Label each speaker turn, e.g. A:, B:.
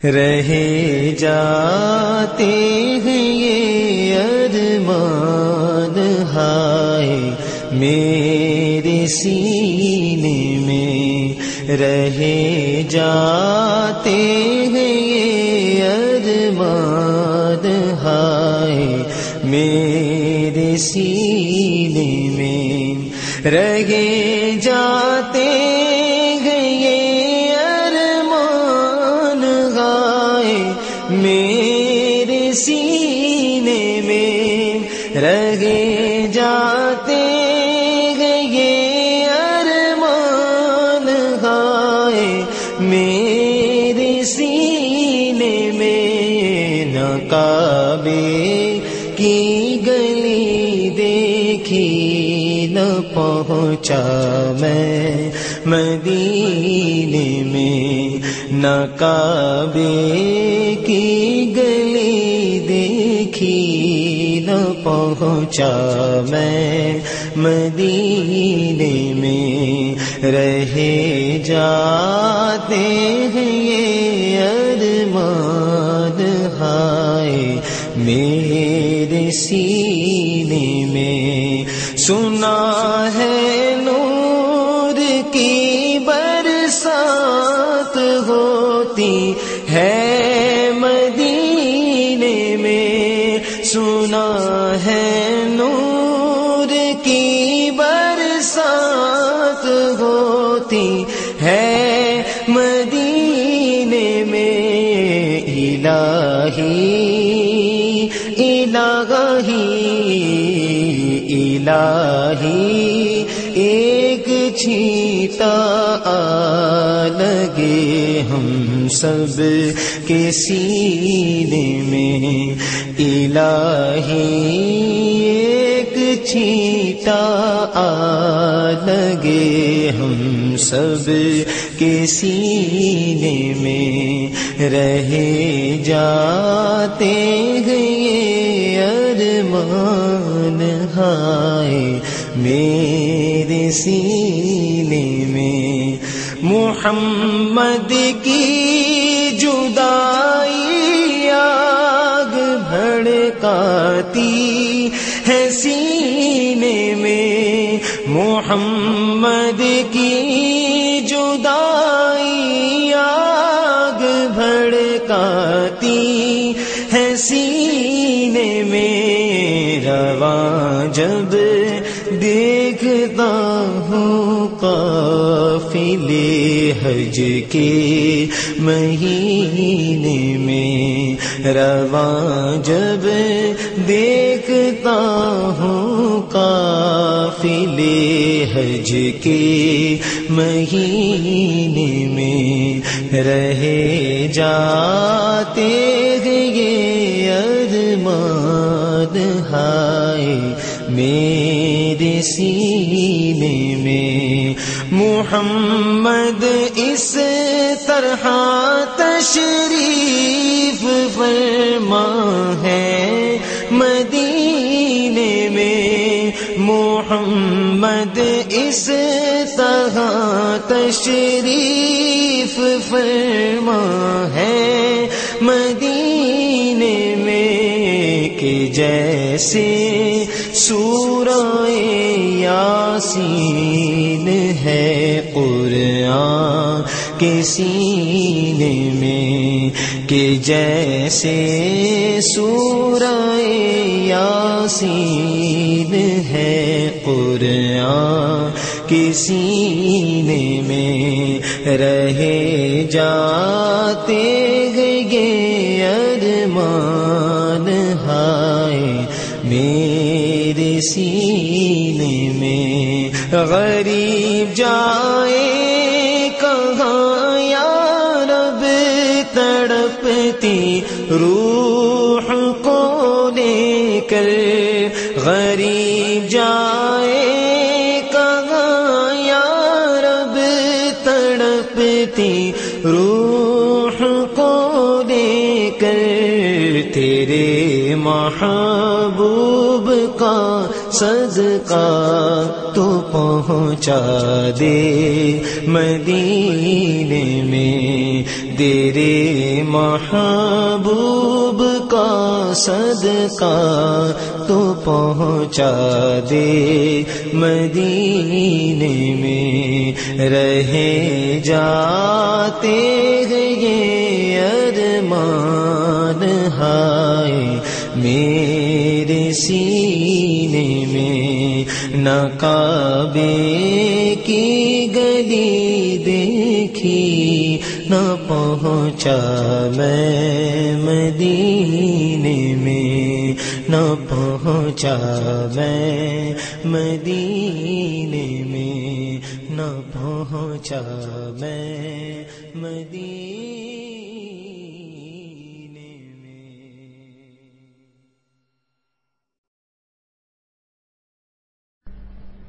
A: رہے جاتے ہیں یہ ارمان ہائے میرے سینے میں رہے جاتے ہیں یہ ارمان ہائے میرے سینے میں رہے جاتے سینے میں رگے جاتے گئے ارمان گائے میرے سینے میں نقابے کی گلی دیکھی نہ پہنچا میں مدینے میں نقابے کی دیکھی نہ پہنچا میں مدینے میں رہے جاتے ہیں یہ ارمان ہائے میرے سینے میں سنا ہے نور کی برسات ہوتی ہے ہوتی ہے مدینے میں الہی الہی الہی، ایک چھیتا لگے ہم سب کے سینے میں الہی، ایک چھیتا لگے سب کے سینے میں رہے جاتے گئے ارمان ہائے میرے سینے میں محمد کی جدائی آگ بھڑکاتی ہے سینے میں محمد ہے سینے میں رواں جب دیکھتا ہوں قافلے حج کے مہینے میں رواں جب دیکھتا ہوں قافلے حج کے مہینے میں رہے جاتے گئے ارمان ہائے میرے سینے میں محمد اس طرح تشریف فرما ہے مدینے میں محمد اس طرح تشریف فرما ہے جیسے سورہ یاسین ہے قرآن کے سینے میں کہ جیسے سورہ یاسین ہے قرآن کے سینے میں رہے جاتے گئے ارمان میرے سینے میں غریب جائے کہاں یا رب تڑپتی روح کو لے کر غریب جائے کہاں یا رب تڑپتی روح کو لے کر تیرے محبوب کا صدقہ تو پہنچا دے مدینے میں تیرے محبوب کا صدقہ تو پہنچا دے مدینے میں رہے جاتے یہ ارمان ہائے میرے سینے میں نقابے کی گلی دیکھی، نہ پہنچا میں مدینے میں، نہ پہنچا میں مدینے میں، نہ پہنچا میں مدینے